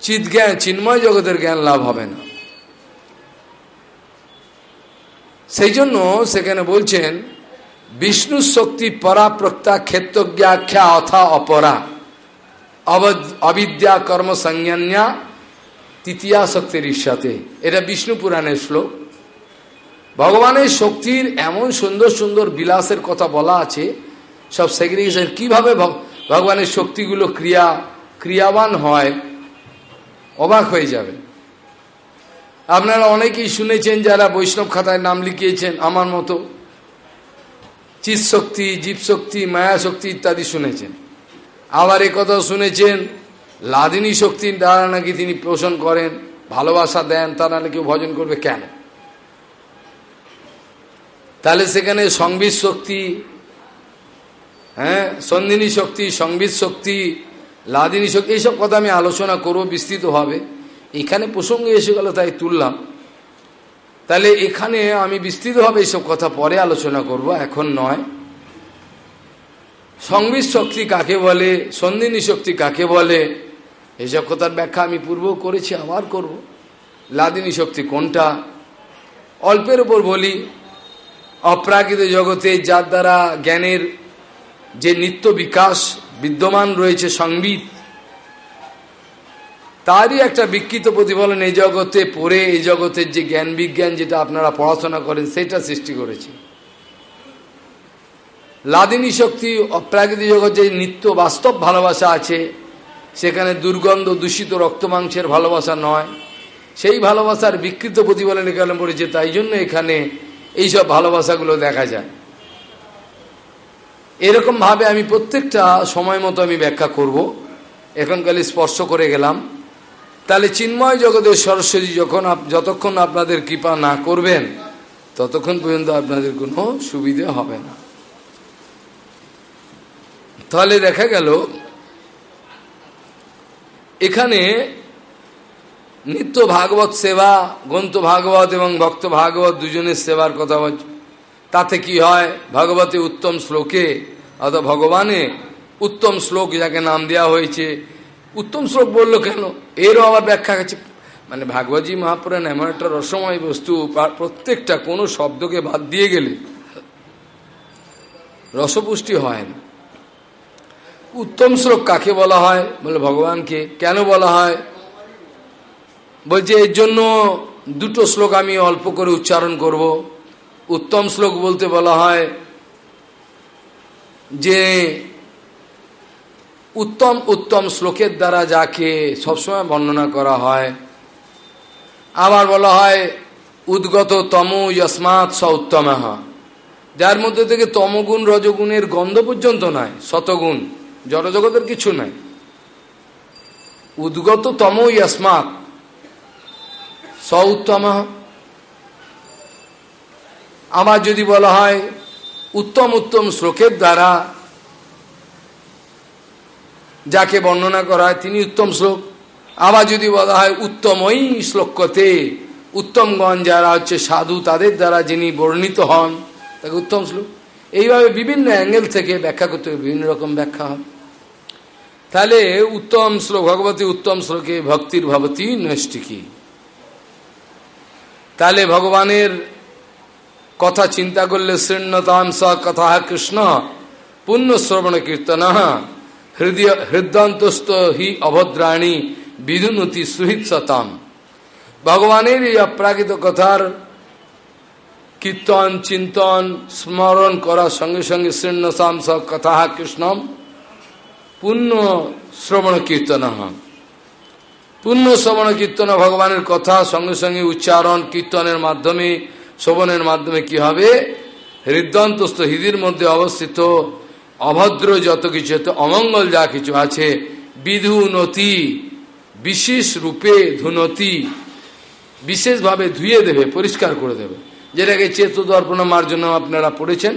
চিৎ জ্ঞান, চিন্ময় জগতের জ্ঞান লাভ হবে না। সেই জন্য সেখানে বলছেন, বিষ্ণু শক্তি পরা প্রত্যা ক্ষেত্রজ্ঞাখ্যা অথা অপরা। অবিদ্যা কর্ম সংজ্ঞা তৃতীয়া শক্তির ঈর্ষাতে এটা বিষ্ণু পুরাণের শ্লোক। ভগবানের শক্তির এমন সুন্দর সুন্দর বিলাসের কথা বলা আছে সব সেগ্রিগেশন। কীভাবে ভগবানের শক্তিগুলো ক্রিয়া, ক্রিয়াবান হয়, অবাক হয়ে যাবে। আপনারা অনেকেই শুনেছেন যারা বৈষ্ণব খাতায় নাম লিখিয়েছেন, আমার মতো। চিৎ শক্তি জীব শক্তি মায়া শক্তি ইত্যাদি শুনেছেন। আবার এ কথাও শুনেছেন, লাদিনী শক্তির দ্বারা নাকি তিনি পোষণ করেন, ভালোবাসা দেন, তারা নাকি ভজন করবে কেন? তাহলে সেখানে সংবিত শক্তি হ্যাঁ সন্ধিনী শক্তি, সংবিত শক্তি, লাদিনী শক্তি, এইসব কথা আমি আলোচনা করব বিস্তৃতভাবে এখানে প্রসঙ্গে এসে গেল, তাই তুললাম। তাহলে এখানে আমি বিস্তৃতভাবে এইসব কথা পরে আলোচনা করব, এখন নয়। সংবিত শক্তি কাকে বলে, সন্ধিনী শক্তি কাকে বলে, এসব কথার ব্যাখ্যা আমি পূর্ব করেছি, আবার করব। লাদিনী শক্তি কোনটা? অল্পের উপর বলি, অপ্রাকৃত জগতে যার দ্বারা জ্ঞানের যে নিত্য বিকাশ, বিদ্যমান রয়েছে সংবিত তারই একটা বিকৃত প্রতিফলন এই জগতে পড়ে, এই জগতের যে জ্ঞান বিজ্ঞান যেটা আপনারা পড়াশোনা করেন সেটা সৃষ্টি করেছে। লাদিনী শক্তি অপ্রাকৃতিক জগৎ যে নিত্য বাস্তব ভালোবাসা আছে, সেখানে দুর্গন্ধ, দূষিত রক্ত মাংসের ভালোবাসা নয়। সেই ভালোবাসার বিকৃত প্রতিফলন এখানে পড়েছে, তাই জন্য এখানে এইসব ভালোবাসাগুলো দেখা যায়। এরকমভাবে আমি প্রত্যেকটা সময় মতো আমি ব্যাখ্যা করব। এখনকালে স্পর্শ করে গেলাম। তাহলে চিন্ময় জগতের সরস্বতী যখন যতক্ষণ আপনাদের কৃপা না করবেন, ততক্ষণ পর্যন্ত আপনাদের কোনো সুবিধে হবে না। তাহলে দেখা গেল, এখানে নিত্য ভাগবত সেবা, গ্রন্থ ভাগবত এবং ভক্ত ভাগবত দুজনের সেবার কথা তাতে কি হয়? ভগবতী উত্তম শ্লোকে, অথবা ভগবানে উত্তম শ্লোক যাকে নাম দেওয়া হয়েছে। উত্তম শ্লোক বলল কেন? এরও আবার ব্যাখ্যা আছে। মানে ভাগবতী মহাপুরাণ এমন একটা রসময় বস্তু প্রত্যেকটা কোনো শব্দকে বাদ দিয়ে গেলে রসপুষ্টি হয় না। উত্তম শ্লোক কাকে বলা হয়? বলে ভগবানকে কেন বলা হয়? বলছে, এর জন্য দুটো শ্লোক আমি অল্প করে উচ্চারণ করব। উত্তম শ্লোক বলতে বলা হয় যে উত্তম উত্তম শ্লোকের দ্বারা যাকে সবসময় বর্ণনা করা হয়। আবার বলা হয়, উদ্গত তম যস্মাৎ স উত্তম। যার মধ্যে থেকে তমগুণ, রজগুণের গন্ধ পর্যন্ত নয় শতগুণ, জড়জগতের কিছু নাই। উদ্গত তম যস্মাৎ স উত্তম। আবার যদি বলা হয় উত্তম উত্তম শ্লোকের দ্বারা যাকে বর্ণনা করা হয় তিনি উত্তম শ্লোক। আবার যদি বলা হয় উত্তমই শ্লোকতে, উত্তমগণ যারা হচ্ছে সাধু তাদের দ্বারা যিনি বর্ণিত হন, তাকে উত্তম শ্লোক। এইভাবে বিভিন্ন অ্যাঙ্গেল থেকে ব্যাখ্যা করতে হবে, বিভিন্ন রকম ব্যাখ্যা হবে। তাহলে উত্তম শ্লোক ভগবতী, উত্তম শ্লোকে ভক্তির ভবতী নৈষ্টিকী তাহলে ভগবানের কথা চিন্তা করলে শৃণ্যতাম স কথা কৃষ্ণ। পুণ্য শ্রবণ কীর্তন হৃদয় হৃদয়ন্তস্ত হি অভদ্রাণী বিধুনতি সুহিত সতাম ভগবানের এই অপ্রাকৃত কথার কীর্তন, চিন্তন, স্মরণ করার সঙ্গে সঙ্গে শৃণ্যতাম স কথা কৃষ্ণম পুণ্য শ্রবণ কীর্তন পুণ্য শ্রবণ কীর্তন ভগবানের কথা সঙ্গে সঙ্গে উচ্চারণ কীর্তনের মাধ্যমে শ্রবণের মাধ্যমে কি হবে? হৃদয়ন্তস্থ হৃদির মধ্যে অবস্থিত, অভদ্র যত কিছু অমঙ্গল যা কিছু আছে বিধু নতি বিশেষ রূপে ধুনতি, বিশেষভাবে ধুয়ে দেবে, পরিষ্কার করে দেবে। যেটাকে চেতদর্পণ মার্জন আপনারা পড়েছেন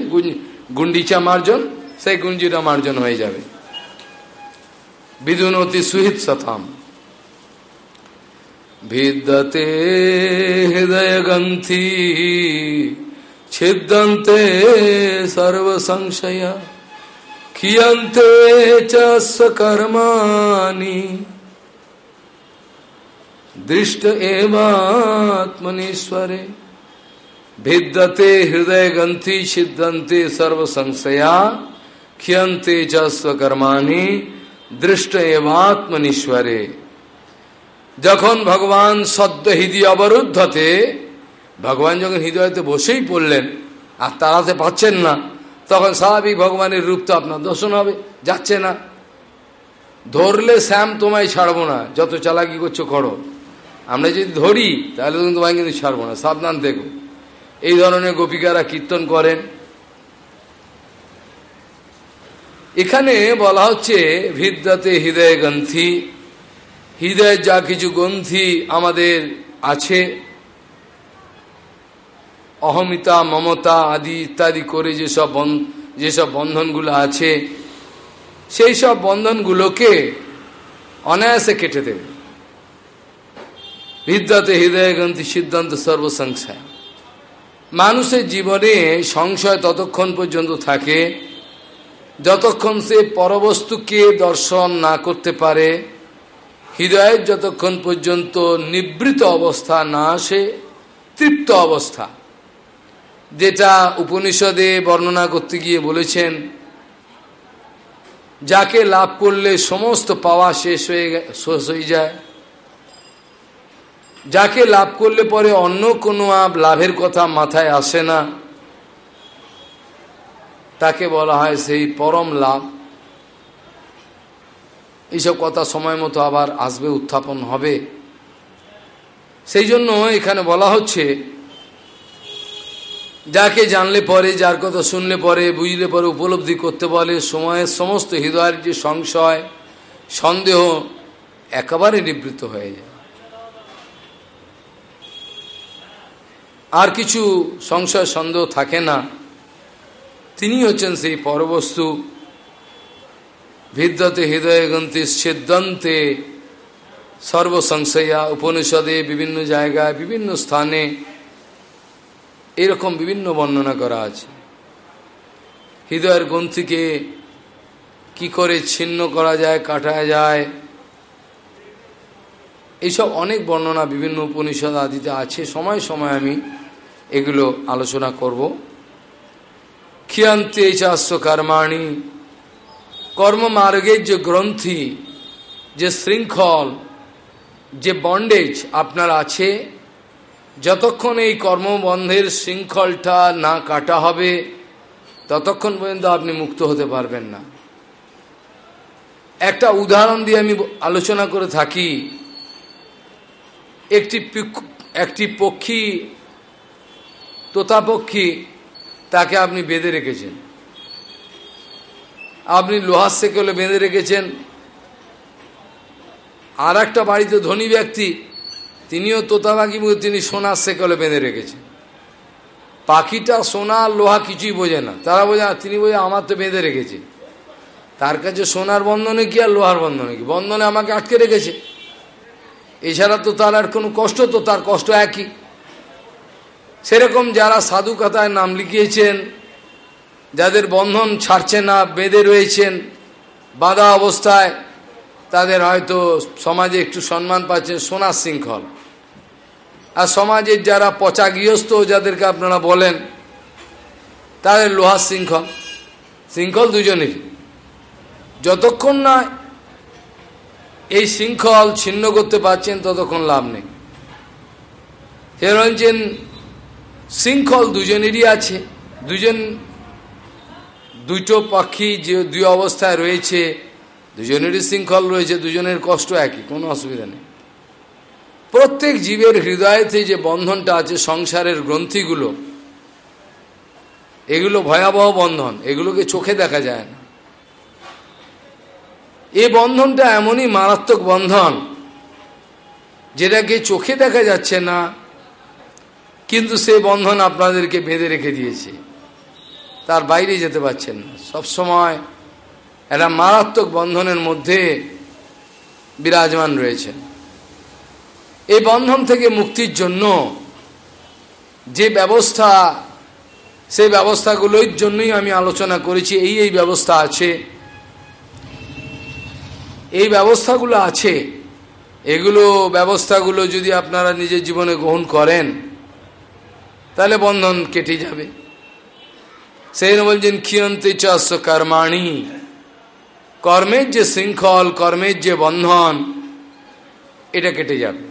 গুন্ডিচা মার্জন, সেই গুঞ্জিরা মার্জন হয়ে যাবে। বিধুনতি সুহিত সতাম। ভিদ্যতে হৃদয়গ্রন্থি ছিদ্যন্তে সর্বসংশয়া ক্ষিয়ন্তে চ কর্মাণি দৃষ্ট এবাত্মনীশ্বরে ভিদ্যতে হৃদয়গ্রন্থি ছিদ্যন্তে সর্বসংশয়া ক্ষিয়ন্তে চ কর্মাণি দৃষ্ট এবাত্মনীশ্বরে যখন ভগবান সদ্য হৃদয় অবরুদ্ধতে, ভগবান যখন হৃদয়তে বসেই পড়লেন, আর তাড়াতে পাচ্ছেন না, তখন স্বাভাবিক ভগবানের রূপ তো আপনার দর্শন হবে, যাচ্ছে না। ধরলে শ্যাম, তোমায় ছাড়বো না, যত চালাকি করছ করো। আমরা যদি ধরি, তাহলে তুমি তোমায় কিন্তু ছাড়বো না, সাবধান দেখো। এই ধরনের গোপিকারা কীর্তন করেন। এখানে বলা হচ্ছে, ভিদ্যাতে হৃদয় গ্রন্থি হৃদয়ের যা কিছু গ্রন্থি আমাদের আছে, অহমিতা, মমতা আদি ইত্যাদি করে যেসব যেসব বন্ধনগুলো আছে, সেই সব বন্ধনগুলোকে অনায়াসে কেটে দেবে। বিদ্যাতে হৃদয় গ্রন্থি সিদ্ধান্ত সর্বসংশয়। মানুষের জীবনে সংশয় ততক্ষণ পর্যন্ত থাকে, যতক্ষণ সে পরবস্তুকে দর্শন না করতে পারে হৃদয়ের যতক্ষণ পর্যন্ত নিবৃত অবস্থা না আসে, তৃপ্ত অবস্থা। যেটা উপনিষদে বর্ণনা করতে গিয়ে বলেছেন, যাকে লাভ করলে সমস্ত পাওয়া শেষ হয়ে শেষ হয়ে যায়। যাকে লাভ করলে পরে অন্য কোনো লাভের কথা মাথায় আসে না, তাকে বলা হয় সেই পরম লাভ। এইসব কথা সময় মতো আবার আসবে, উত্থাপন হবে। সেই জন্য এখানে বলা হচ্ছে, যাকে জানলে পরে, যার কথা শুনলে পরে, বুঝলে পরে, উপলব্ধি করতে বলে, সময়ের সমস্ত হৃদয়ের যে সংশয়, সন্দেহ একেবারে নিবৃত্ত হয়ে যায়। আর কিছু সংশয়, সন্দেহ থাকে না। তিনি হচ্ছেন সেই পরবস্তু। ভিদ্যতে হৃদয় গ্রন্থি ছেদন্তে সর্বসংশয়া উপনিষদে বিভিন্ন জায়গায়, বিভিন্ন স্থানে এরকম বিভিন্ন বর্ণনা করা আছে। হৃদয়ের গ্রন্থিকে কি করে ছিন্ন করা যায় কাটা যায় এইসব অনেক বর্ণনা বিভিন্ন উপনিষদ আদিতে আছে। সময় সময় আমি এগুলো আলোচনা করব। খিয়ান্তে চাস্য কর্মাণী কর্মমার্গের যে গ্রন্থি, যে শৃঙ্খল, যে বন্ডেজ আপনার আছে, যতক্ষণ এই কর্মবন্ধের শৃঙ্খলটা না কাটা হবে, ততক্ষণ পর্যন্ত আপনি মুক্ত হতে পারবেন না। একটা উদাহরণ দিয়ে আমি আলোচনা করে থাকি। একটি একটি পক্ষী তোতা পক্ষী তাকে আপনি বেঁধে রেখেছেন। আপনি লোহার সেকেলে বেঁধে রেখেছেন। আর একটা বাড়িতে ধনী ব্যক্তি, তিনিও তোতাবাকি মুখে তিনি সোনার সেকলে বেঁধে রেখেছেন। পাখিটা সোনা লোহা কিছুই বোঝে না। তারা বোঝে তিনি বোঝে আমার তো বেঁধে রেখেছে। তার কাছে সোনার বন্ধনে কি আর লোহার বন্ধনে কি? বন্ধনে আমাকে আটকে রেখেছে। এছাড়া তো তার আর কোনো কষ্ট, তো তার কষ্ট একই। সেরকম যারা সাধু কথায় নাম লিখিয়েছেন যাদের বন্ধন ছাড়ছে না, বেঁধে রয়েছেন, বাঁধা অবস্থায়, তাদের হয়তো সমাজে একটু সম্মান পাচ্ছেন সোনার শৃঙ্খল। আর সমাজের যারা পচা গৃহস্থ, যাদেরকে আপনারা বলেন, তাদের লোহার শৃঙ্খল। শৃঙ্খল দুজনেরই যতক্ষণ না এই শৃঙ্খল ছিন্ন করতে পারছেন, ততক্ষণ লাভ নেই। রয়েছেন, শৃঙ্খল দুজনেরই আছে। দুজন দুটো পাখি যে দুই অবস্থায় রয়েছে, দুজনেরই শৃঙ্খল রয়েছে, দুজনের কষ্ট একই, কোনো অসুবিধা নেই। প্রত্যেক জীবের হৃদয়তে যে বন্ধনটা আছে, সংসারের গ্রন্থিগুলো, এগুলো ভয়াবহ বন্ধন, এগুলোকে চোখে দেখা যায় না। এই বন্ধনটা এমনই মারাত্মক বন্ধন, যেটাকে চোখে দেখা যাচ্ছে না, কিন্তু সে বন্ধন আপনাদেরকে বেঁধে রেখে দিয়েছে। তার বাইরে যেতে পারছেন না। সবসময় একটা মারাত্মক বন্ধনের মধ্যে বিরাজমান রয়েছেন। এই বন্ধন থেকে মুক্তির জন্য যে ব্যবস্থা, সেই ব্যবস্থাগুলোর জন্যই আমি আলোচনা করেছি। এই এই ব্যবস্থা আছে। এই ব্যবস্থাগুলো আছে। এগুলো ব্যবস্থাগুলো যদি আপনারা নিজের জীবনে গ্রহণ করেন, তাহলে বন্ধন কেটে যাবে। সেই বলছেন ক্ষিয়ন্তে চাষ কর্মাণী। কর্মের যে শৃঙ্খল কর্মের যে বন্ধন, এটা কেটে যাবে।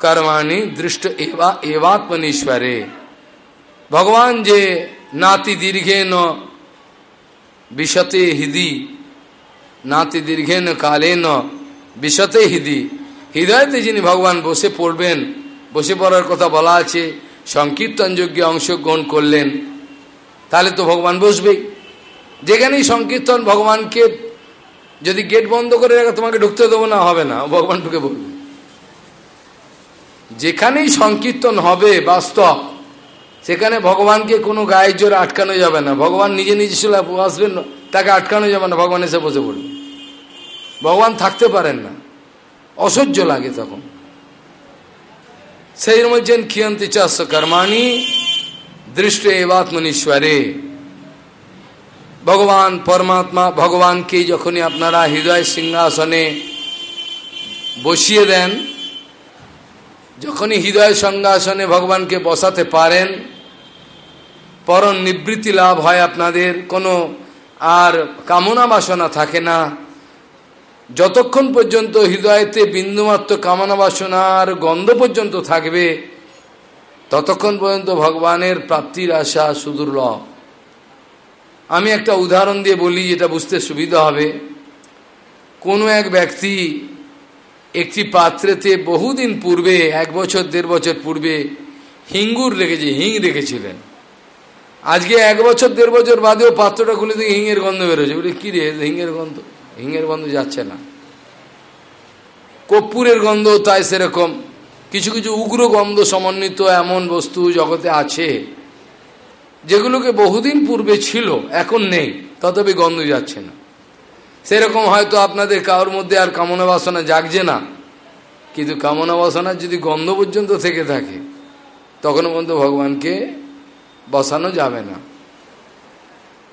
কর্মাণী দৃষ্ট এবা এবাত্মনীশ্বরে ভগবান যে নাতি দীর্ঘে ন বিশতে হৃদি, নাতি দীর্ঘে ন কালে ন বিশতে হৃদি। হৃদয়তে যিনি ভগবান বসে পড়বেন, বসে পড়ার কথা বলা আছে সংকীর্তন যজ্ঞে অংশগ্রহণ করলেন, তাহলে তো ভগবান বসবেই যেখানেই সংকীর্তন, ভগবানকে যদি গেট বন্ধ করে রাখা, তোমাকে ঢুকতে দেবো না, হবে না, ভগবান ঢুকে বলবে যেখানেই সংকীর্তন হবে বাস্তব, সেখানে ভগবানকে কোনো গায়ের জোর আটকানো যাবে না। ভগবান নিজে নিজে ছিল আসবেন তাকে আটকানো যাবে না, ভগবান এসে বসে পড়বে। ভগবান থাকতে পারেন না। অসহ্য লাগে তখন। সেই মধ্যে ক্ষিয়ন্তি চাষ কর্মাণী দৃষ্ট এবাত্মনীশ্বরে ভগবান পরমাত্মা ভগবানকে যখনই আপনারা হৃদয় সিংহাসনে বসিয়ে দেন যখনই হৃদয় সিংহাসনে ভগবানকে বসাতে পারেন পরম নিবৃত্তি লাভ হয় আপনাদের কোনো আর কামনা বাসনা থাকে না যতক্ষণ পর্যন্ত হৃদয়তে বিন্দুমাত্র কামনা বাসনার গন্ধ পর্যন্ত থাকবে, ততক্ষণ পর্যন্ত ভগবানের প্রাপ্তির আশা সুদূর্লভ আমি একটা উদাহরণ দিয়ে বলি, যেটা বুঝতে সুবিধা হবে। কোনো এক ব্যক্তি একটি পাত্রেতে বহুদিন পূর্বে, এক বছর, দেড় বছর পূর্বে হিঙ্গুর রেখেছে, হিং রেখেছিলেন। আজকে এক বছর, দেড় বছর বাদেও পাত্রটা খুলে দিয়ে হিঙের গন্ধ বেরোছে বলে, কী রে, হিঙের গন্ধ? হিঙের গন্ধ যাচ্ছে না। কর্পূরের গন্ধ তাই সেরকম। কিছু কিছু উগ্র গন্ধ সমন্বিত এমন বস্তু জগতে আছে, যেগুলোকে বহুদিন পূর্বে ছিল, এখন নেই, তথাপি গন্ধ যাচ্ছে না। সেরকম হয়তো আপনাদের কারোর মধ্যে আর কামনা বাসনা জাগছে না, কিন্তু কামনা বাসনা যদি গন্ধ পর্যন্ত থেকে থাকে তখন পর্যন্ত ভগবানকে বসানো যাবে না।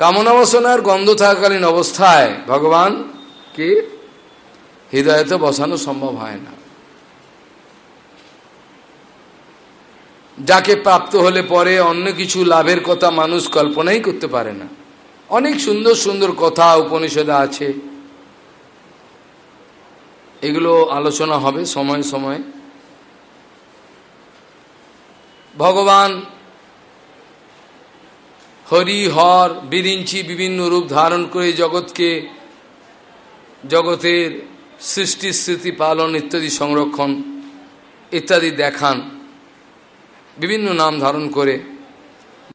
কামনা বাসনার গন্ধ থাকাকালীন অবস্থায় ভগবান কি? হৃদয়তে বসানো সম্ভব হয় না। যাকে প্রাপ্ত হলে পরে অন্য কিছু লাভের কথা মানুষ কল্পনাই করতে পারে না। অনেক সুন্দর সুন্দর কথা, উপনিষদে আছে। এগুলো আলোচনা হবে সময় সময়। ভগবান হরি, হর, বিরিঞ্চি বিভিন্ন রূপ ধারণ করে জগৎকে, জগতের সৃষ্টি, স্মৃতি, পালন ইত্যাদি সংরক্ষণ, ইত্যাদি দেখান, বিভিন্ন নাম ধারণ করে।